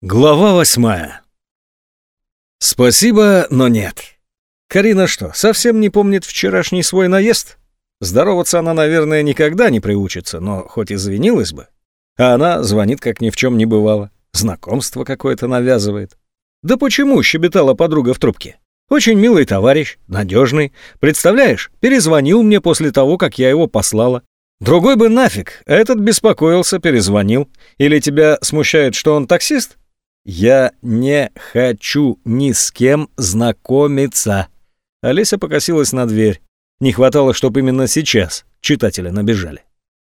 Глава восьмая. Спасибо, но нет. Карина что, совсем не помнит вчерашний свой наезд? Здороваться она, наверное, никогда не приучится, но хоть извинилась бы. А она звонит, как ни в чем не бывало. Знакомство какое-то навязывает. Да почему, щебетала подруга в трубке. Очень милый товарищ, надежный. Представляешь, перезвонил мне после того, как я его послала. Другой бы нафиг, этот беспокоился, перезвонил. Или тебя смущает, что он таксист? «Я не хочу ни с кем знакомиться». Олеся покосилась на дверь. Не хватало, чтобы именно сейчас читатели набежали.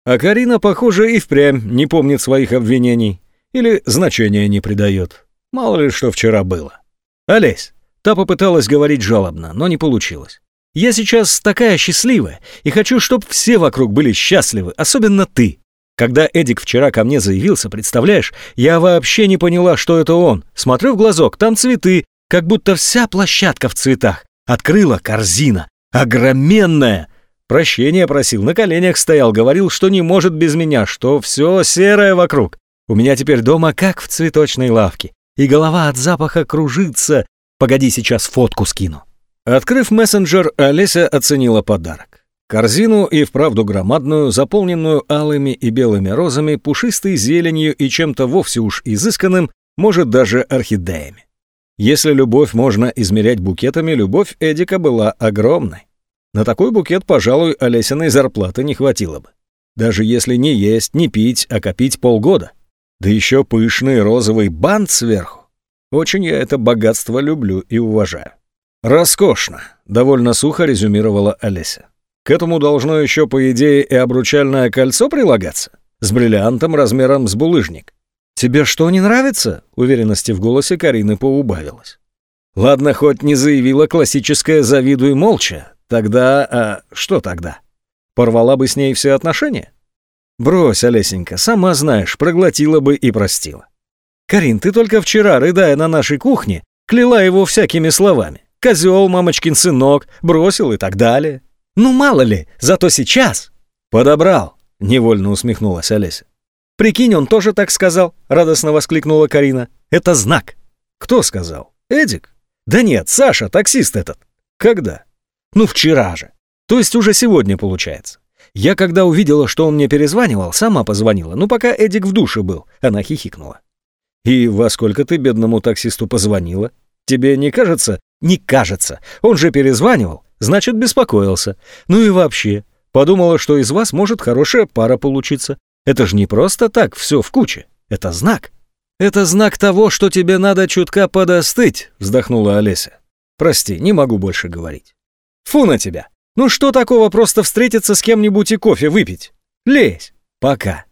А Карина, похоже, и впрямь не помнит своих обвинений. Или значения не придает. Мало ли, что вчера было. «Олесь». Та попыталась говорить жалобно, но не получилось. «Я сейчас такая счастливая и хочу, чтобы все вокруг были счастливы, особенно ты. Когда Эдик вчера ко мне заявился, представляешь, я вообще не поняла, что это он. Смотрю в глазок, там цветы, как будто вся площадка в цветах. Открыла корзина. Огроменная. Прощения просил, на коленях стоял, говорил, что не может без меня, что все серое вокруг. У меня теперь дома как в цветочной лавке. И голова от запаха кружится. Погоди, сейчас фотку скину. Открыв мессенджер, Олеся оценила подарок. Корзину и вправду громадную, заполненную алыми и белыми розами, пушистой зеленью и чем-то вовсе уж изысканным, может даже орхидеями. Если любовь можно измерять букетами, любовь Эдика была огромной. На такой букет, пожалуй, Олесиной зарплаты не хватило бы. Даже если не есть, не пить, а копить полгода. Да еще пышный розовый бант сверху. Очень я это богатство люблю и уважаю. «Роскошно», — довольно сухо резюмировала Олеся. К этому должно еще, по идее, и обручальное кольцо прилагаться. С бриллиантом размером с булыжник. «Тебе что, не нравится?» Уверенности в голосе Карины поубавилось. «Ладно, хоть не заявила классическое «завидуй молча». Тогда... А что тогда? Порвала бы с ней все отношения?» «Брось, Олесенька, сама знаешь, проглотила бы и простила». «Карин, ты только вчера, рыдая на нашей кухне, кляла его всякими словами. Козел, мамочкин сынок, бросил и так далее. Ну, мало ли, зато сейчас. Подобрал, невольно усмехнулась Олеся. Прикинь, он тоже так сказал, радостно воскликнула Карина. Это знак. Кто сказал? Эдик? Да нет, Саша, таксист этот. Когда? Ну, вчера же. То есть уже сегодня получается. Я когда увидела, что он мне перезванивал, сама позвонила. Ну, пока Эдик в душе был. Она хихикнула. И во сколько ты бедному таксисту позвонила? Тебе не кажется? Не кажется. Он же перезванивал значит, беспокоился. Ну и вообще, подумала, что из вас может хорошая пара получиться. Это же не просто так, все в куче. Это знак. Это знак того, что тебе надо чутка подостыть, вздохнула Олеся. Прости, не могу больше говорить. Фу на тебя. Ну что такого просто встретиться с кем-нибудь и кофе выпить? Лезь. Пока.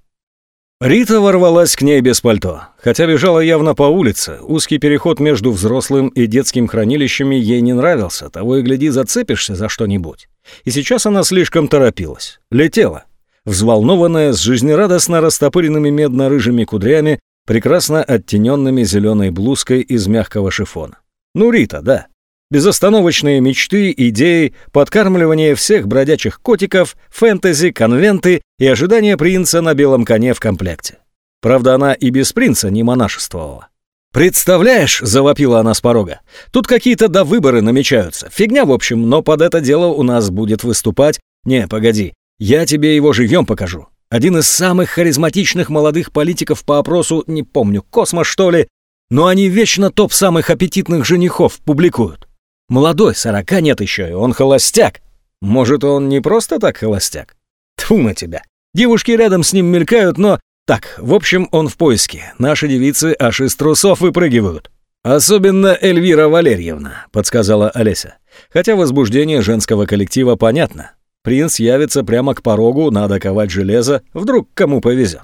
Рита ворвалась к ней без пальто, хотя бежала явно по улице. Узкий переход между взрослым и детским хранилищами ей не нравился, того и гляди, зацепишься за что-нибудь. И сейчас она слишком торопилась. Летела. Взволнованная, с жизнерадостно растопыренными медно-рыжими кудрями, прекрасно оттененными зеленой блузкой из мягкого шифона. Ну, Рита, да. Безостановочные мечты, идеи, подкармливание всех бродячих котиков, фэнтези, конвенты и ожидание принца на белом коне в комплекте. Правда, она и без принца не монашествовала. «Представляешь», — завопила она с порога, — «тут какие-то да выборы намечаются. Фигня, в общем, но под это дело у нас будет выступать... Не, погоди, я тебе его живьем покажу. Один из самых харизматичных молодых политиков по опросу, не помню, Космос, что ли, но они вечно топ самых аппетитных женихов публикуют. Молодой, сорока нет еще, и он холостяк. Может, он не просто так холостяк? Тьфу на тебя. Девушки рядом с ним мелькают, но... Так, в общем, он в поиске. Наши девицы аж из трусов выпрыгивают. «Особенно Эльвира Валерьевна», — подсказала Олеся. Хотя возбуждение женского коллектива понятно. Принц явится прямо к порогу, надо ковать железо, вдруг кому повезет.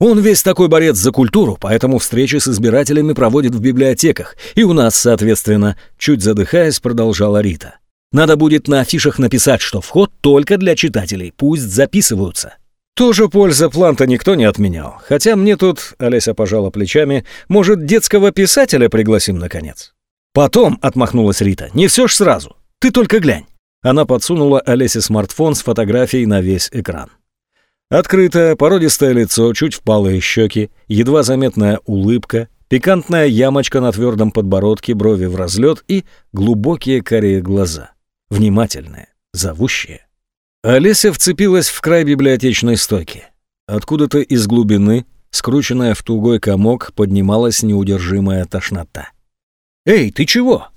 Он весь такой борец за культуру, поэтому встречи с избирателями проводит в библиотеках. И у нас, соответственно, чуть задыхаясь, продолжала Рита. Надо будет на афишах написать, что вход только для читателей, пусть записываются. Тоже польза планта никто не отменял. Хотя мне тут, Олеся пожала плечами, может, детского писателя пригласим, наконец? Потом, отмахнулась Рита, не все ж сразу. Ты только глянь. Она подсунула Олесе смартфон с фотографией на весь экран. Открытое, породистое лицо, чуть впалые щеки, едва заметная улыбка, пикантная ямочка на твердом подбородке, брови в разлет и глубокие карие глаза. Внимательные, зовущие. Олеся вцепилась в край библиотечной стойки. Откуда-то из глубины, скрученная в тугой комок, поднималась неудержимая тошнота. «Эй, ты чего?»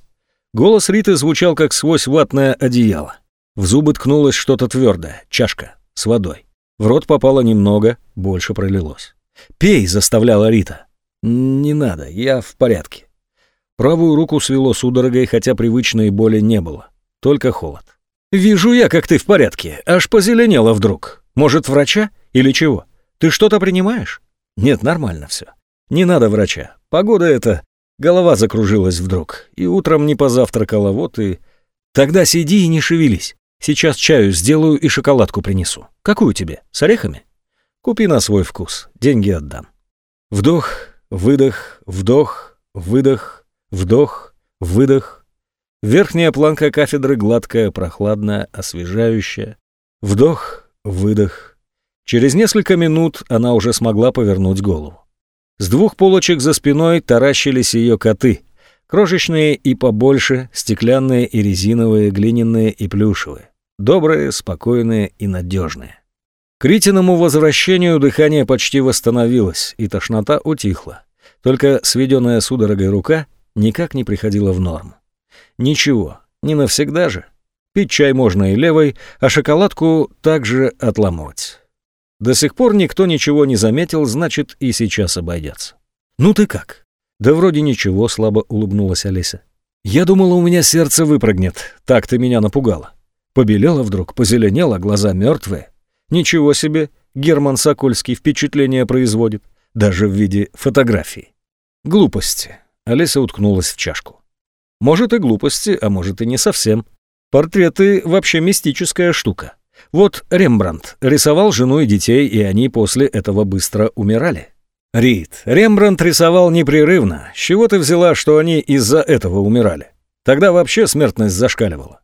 Голос Риты звучал, как сквозь ватное одеяло. В зубы ткнулось что-то твердое, чашка, с водой. В рот попало немного, больше пролилось. «Пей!» — заставляла Рита. «Не надо, я в порядке». Правую руку свело судорогой, хотя привычной боли не было. Только холод. «Вижу я, как ты в порядке. Аж позеленела вдруг. Может, врача? Или чего? Ты что-то принимаешь?» «Нет, нормально все. Не надо врача. Погода это... Голова закружилась вдруг. И утром не позавтракала, вот и... Тогда сиди и не шевелись. Сейчас чаю сделаю и шоколадку принесу. Какую тебе? С орехами? Купи на свой вкус. Деньги отдам. Вдох, выдох, вдох, выдох, вдох, выдох. Верхняя планка кафедры гладкая, прохладная, освежающая. Вдох, выдох. Через несколько минут она уже смогла повернуть голову. С двух полочек за спиной таращились ее коты. Крошечные и побольше, стеклянные и резиновые, глиняные и плюшевые. Добрые, спокойные и надежные. К Ритиному возвращению дыхание почти восстановилось, и тошнота утихла. Только сведенная судорогой рука никак не приходила в норму. Ничего, не навсегда же. Пить чай можно и левой, а шоколадку также отламывать. До сих пор никто ничего не заметил, значит, и сейчас обойдется. «Ну ты как?» «Да вроде ничего», — слабо улыбнулась Олеся. «Я думала, у меня сердце выпрыгнет. Так ты меня напугала». Побелела вдруг, позеленела, глаза мертвые. Ничего себе, Герман Сокольский впечатление производит, даже в виде фотографии. Глупости. Олеся уткнулась в чашку. Может и глупости, а может и не совсем. Портреты вообще мистическая штука. Вот Рембрандт рисовал жену и детей, и они после этого быстро умирали. Рид, Рембрандт рисовал непрерывно. С чего ты взяла, что они из-за этого умирали? Тогда вообще смертность зашкаливала.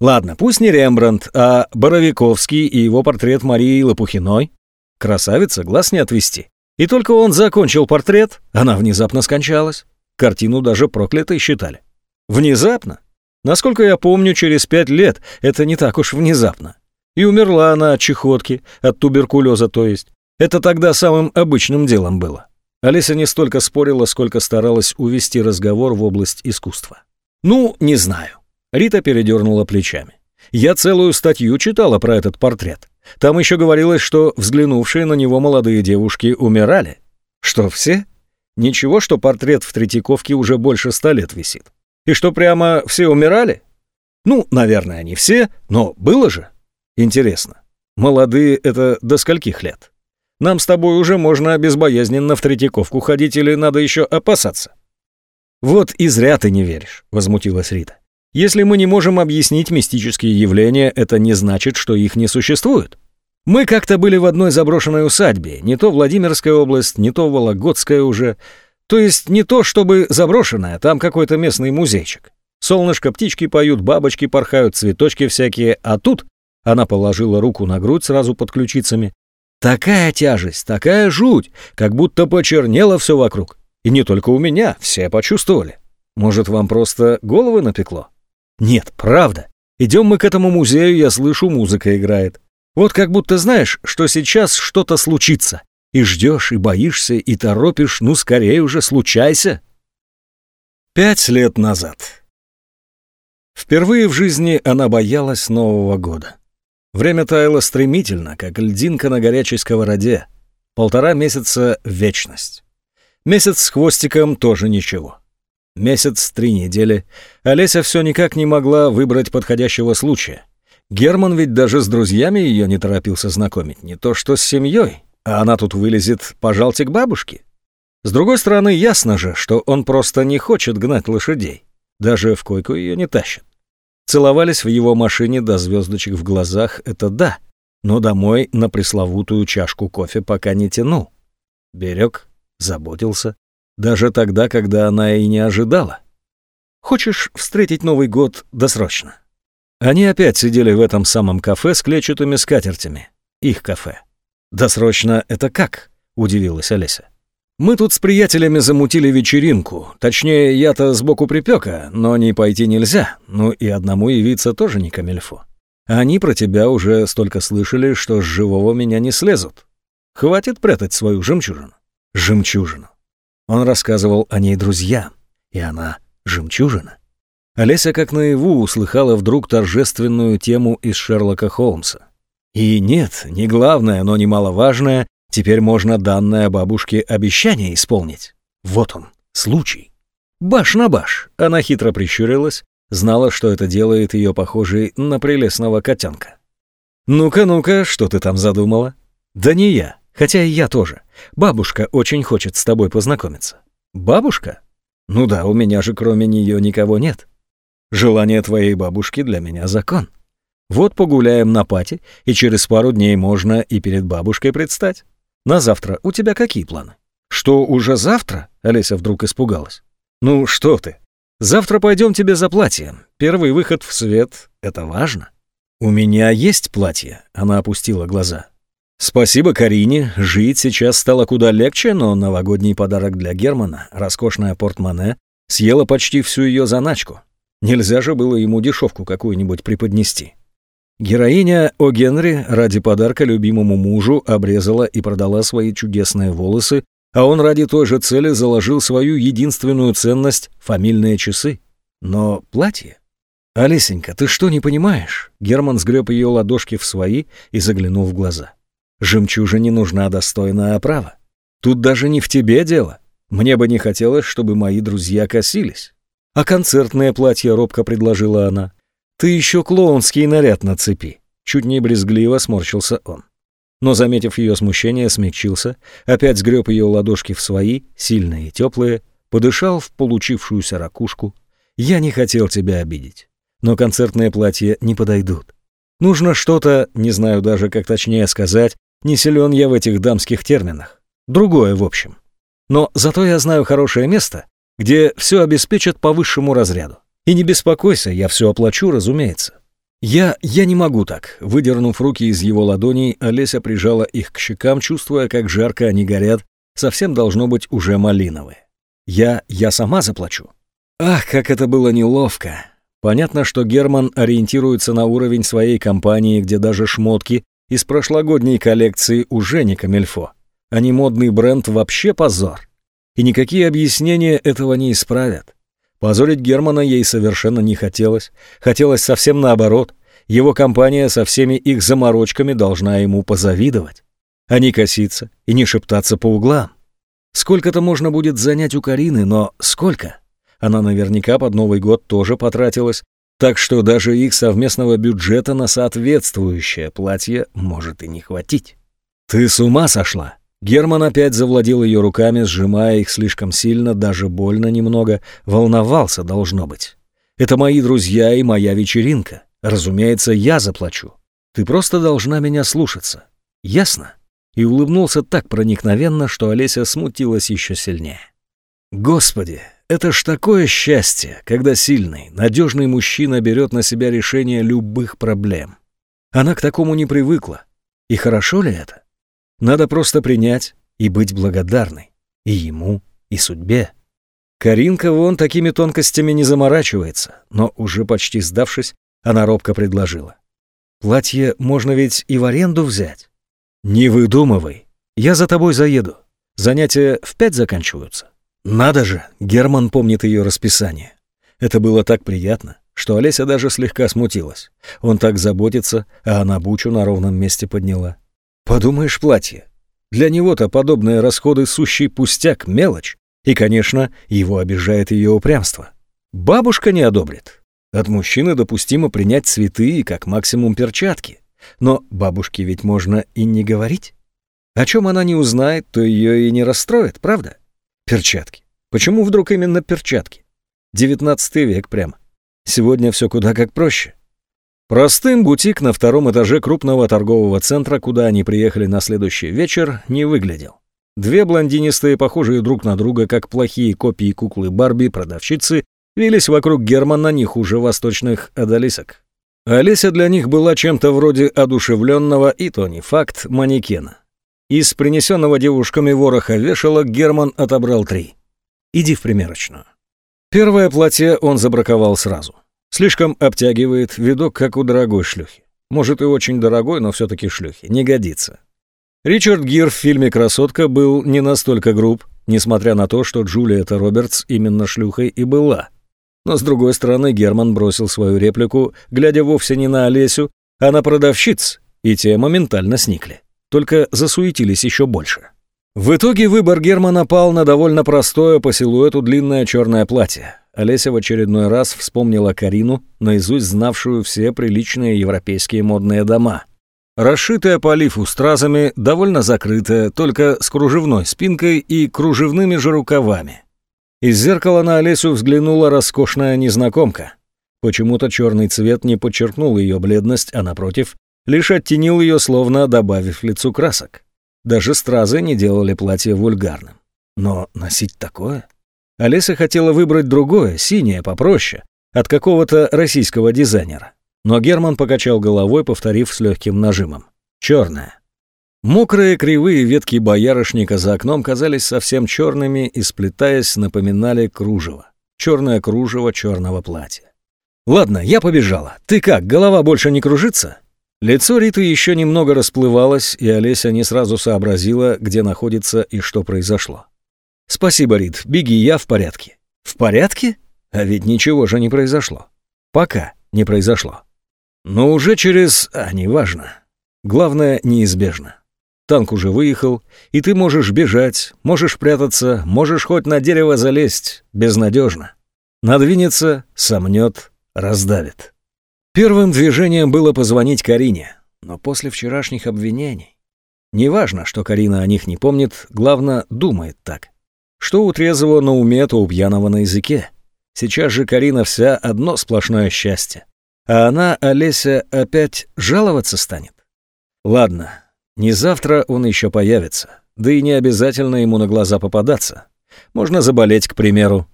Ладно, пусть не Рембрандт, а Боровиковский и его портрет Марии Лопухиной. Красавица, глаз не отвести. И только он закончил портрет, она внезапно скончалась. Картину даже проклятой считали. Внезапно? Насколько я помню, через пять лет это не так уж внезапно. И умерла она от чехотки, от туберкулеза, то есть. Это тогда самым обычным делом было. Олеся не столько спорила, сколько старалась увести разговор в область искусства. Ну, не знаю. Рита передернула плечами. Я целую статью читала про этот портрет. Там еще говорилось, что взглянувшие на него молодые девушки умирали. Что, все? Ничего, что портрет в Третьяковке уже больше ста лет висит. И что прямо все умирали? Ну, наверное, не все, но было же. Интересно, молодые это до скольких лет? Нам с тобой уже можно безбоязненно в Третьяковку ходить или надо еще опасаться? Вот и зря ты не веришь, возмутилась Рита. Если мы не можем объяснить мистические явления, это не значит, что их не существует. Мы как-то были в одной заброшенной усадьбе, не то Владимирская область, не то Вологодская уже. То есть не то, чтобы заброшенная, там какой-то местный музейчик. Солнышко, птички поют, бабочки порхают, цветочки всякие, а тут она положила руку на грудь сразу под ключицами. Такая тяжесть, такая жуть, как будто почернело все вокруг. И не только у меня, все почувствовали. Может, вам просто головы напекло? Нет, правда. Идем мы к этому музею, я слышу, музыка играет. Вот как будто знаешь, что сейчас что-то случится. И ждешь, и боишься, и торопишь, ну скорее уже случайся. Пять лет назад. Впервые в жизни она боялась Нового года. Время таяло стремительно, как льдинка на горячей сковороде. Полтора месяца — вечность. Месяц с хвостиком тоже ничего. Месяц, три недели. Олеся все никак не могла выбрать подходящего случая. Герман ведь даже с друзьями ее не торопился знакомить, не то что с семьей. А она тут вылезет, пожалуйте к бабушке. С другой стороны, ясно же, что он просто не хочет гнать лошадей. Даже в койку ее не тащит. Целовались в его машине до звездочек в глазах, это да, но домой на пресловутую чашку кофе пока не тянул. Берег, заботился, даже тогда, когда она и не ожидала. Хочешь встретить Новый год досрочно? Они опять сидели в этом самом кафе с клетчатыми скатертями. Их кафе. «Досрочно это как?» — удивилась Олеся. Мы тут с приятелями замутили вечеринку. Точнее, я-то сбоку припека, но не пойти нельзя. Ну и одному явиться тоже не камельфо. Они про тебя уже столько слышали, что с живого меня не слезут. Хватит прятать свою жемчужину. Жемчужину. Он рассказывал о ней друзьям, и она жемчужина. Олеся как наяву услыхала вдруг торжественную тему из Шерлока Холмса. И нет, не главное, но немаловажное, Теперь можно данное бабушке обещание исполнить. Вот он, случай. Баш на баш. Она хитро прищурилась, знала, что это делает ее похожей на прелестного котенка. «Ну-ка, ну-ка, что ты там задумала?» «Да не я, хотя и я тоже. Бабушка очень хочет с тобой познакомиться». «Бабушка? Ну да, у меня же кроме нее никого нет. Желание твоей бабушки для меня закон. Вот погуляем на пати, и через пару дней можно и перед бабушкой предстать. На завтра у тебя какие планы? Что, уже завтра? Олеся вдруг испугалась. Ну, что ты? Завтра пойдем тебе за платьем. Первый выход в свет — это важно. У меня есть платье, она опустила глаза. Спасибо Карине, жить сейчас стало куда легче, но новогодний подарок для Германа, роскошная портмоне, съела почти всю ее заначку. Нельзя же было ему дешевку какую-нибудь преподнести. Героиня О. Генри ради подарка любимому мужу обрезала и продала свои чудесные волосы, а он ради той же цели заложил свою единственную ценность — фамильные часы. Но платье? «Алисенька, ты что, не понимаешь?» Герман сгреб ее ладошки в свои и заглянул в глаза. «Жемчужине нужна достойная оправа. Тут даже не в тебе дело. Мне бы не хотелось, чтобы мои друзья косились». «А концертное платье?» — робко предложила она. «Ты еще клоунский наряд нацепи», — чуть не брезгливо сморщился он. Но, заметив ее смущение, смягчился, опять сгреб ее ладошки в свои, сильные и теплые, подышал в получившуюся ракушку. «Я не хотел тебя обидеть, но концертные платья не подойдут. Нужно что-то, не знаю даже, как точнее сказать, не силен я в этих дамских терминах. Другое, в общем. Но зато я знаю хорошее место, где все обеспечат по высшему разряду. И не беспокойся, я все оплачу, разумеется. Я... я не могу так. Выдернув руки из его ладоней, Олеся прижала их к щекам, чувствуя, как жарко они горят, совсем должно быть уже малиновые. Я... я сама заплачу. Ах, как это было неловко. Понятно, что Герман ориентируется на уровень своей компании, где даже шмотки из прошлогодней коллекции уже не камельфо. А не модный бренд вообще позор. И никакие объяснения этого не исправят. Позорить Германа ей совершенно не хотелось. Хотелось совсем наоборот. Его компания со всеми их заморочками должна ему позавидовать. А не коситься и не шептаться по углам. Сколько-то можно будет занять у Карины, но сколько? Она наверняка под Новый год тоже потратилась, так что даже их совместного бюджета на соответствующее платье может и не хватить. «Ты с ума сошла?» Герман опять завладел ее руками, сжимая их слишком сильно, даже больно немного. Волновался, должно быть. «Это мои друзья и моя вечеринка. Разумеется, я заплачу. Ты просто должна меня слушаться. Ясно?» И улыбнулся так проникновенно, что Олеся смутилась еще сильнее. «Господи, это ж такое счастье, когда сильный, надежный мужчина берет на себя решение любых проблем. Она к такому не привыкла. И хорошо ли это? Надо просто принять и быть благодарной. И ему, и судьбе. Каринка вон такими тонкостями не заморачивается, но уже почти сдавшись, она робко предложила. «Платье можно ведь и в аренду взять». «Не выдумывай. Я за тобой заеду. Занятия в пять заканчиваются». «Надо же!» — Герман помнит ее расписание. Это было так приятно, что Олеся даже слегка смутилась. Он так заботится, а она бучу на ровном месте подняла. Подумаешь, платье. Для него-то подобные расходы сущий пустяк, мелочь. И, конечно, его обижает ее упрямство. Бабушка не одобрит. От мужчины допустимо принять цветы и как максимум перчатки. Но бабушке ведь можно и не говорить. О чем она не узнает, то ее и не расстроит, правда? Перчатки. Почему вдруг именно перчатки? Девятнадцатый век прямо. Сегодня все куда как проще. Простым бутик на втором этаже крупного торгового центра, куда они приехали на следующий вечер, не выглядел. Две блондинистые, похожие друг на друга, как плохие копии куклы Барби, продавщицы, вились вокруг Германа не хуже восточных одолисок. Олеся для них была чем-то вроде одушевленного, и то не факт, манекена. Из принесенного девушками вороха вешалок Герман отобрал три. «Иди в примерочную». Первое платье он забраковал сразу. Слишком обтягивает, видок как у дорогой шлюхи. Может и очень дорогой, но все-таки шлюхи. Не годится. Ричард Гир в фильме «Красотка» был не настолько груб, несмотря на то, что Джулиета Робертс именно шлюхой и была. Но с другой стороны Герман бросил свою реплику, глядя вовсе не на Олесю, а на продавщиц, и те моментально сникли. Только засуетились еще больше. В итоге выбор Германа пал на довольно простое по силуэту длинное черное платье. Олеся в очередной раз вспомнила Карину, наизусть знавшую все приличные европейские модные дома. Расшитая по лифу стразами, довольно закрытая, только с кружевной спинкой и кружевными же рукавами. Из зеркала на Олесю взглянула роскошная незнакомка. Почему-то черный цвет не подчеркнул ее бледность, а напротив, лишь оттенил ее, словно добавив лицу красок. Даже стразы не делали платье вульгарным. Но носить такое? Олеся хотела выбрать другое, синее, попроще, от какого-то российского дизайнера. Но Герман покачал головой, повторив с легким нажимом. Черная. Мокрые кривые ветки боярышника за окном казались совсем черными и, сплетаясь, напоминали кружево. Черное кружево черного платья. «Ладно, я побежала. Ты как, голова больше не кружится?» Лицо Риты еще немного расплывалось, и Олеся не сразу сообразила, где находится и что произошло. «Спасибо, Рит, беги, я в порядке». «В порядке? А ведь ничего же не произошло. Пока не произошло». Но уже через... А, неважно. Главное, неизбежно. Танк уже выехал, и ты можешь бежать, можешь прятаться, можешь хоть на дерево залезть, безнадежно. Надвинется, сомнет, раздавит. Первым движением было позвонить Карине, но после вчерашних обвинений... Неважно, что Карина о них не помнит, главное, думает так. Что у трезвого на уме, то у пьяного на языке. Сейчас же Карина вся одно сплошное счастье. А она, Олеся, опять жаловаться станет? Ладно, не завтра он еще появится. Да и не обязательно ему на глаза попадаться. Можно заболеть, к примеру.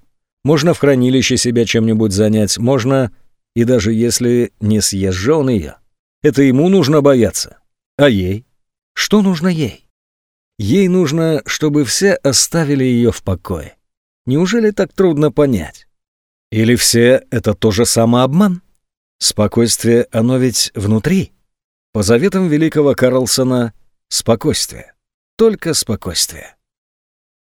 Можно в хранилище себя чем-нибудь занять. Можно, и даже если не съезжен он ее, это ему нужно бояться. А ей? Что нужно ей? Ей нужно, чтобы все оставили ее в покое. Неужели так трудно понять? Или все — это тоже самообман? Спокойствие, оно ведь внутри. По заветам великого Карлсона, спокойствие. Только спокойствие.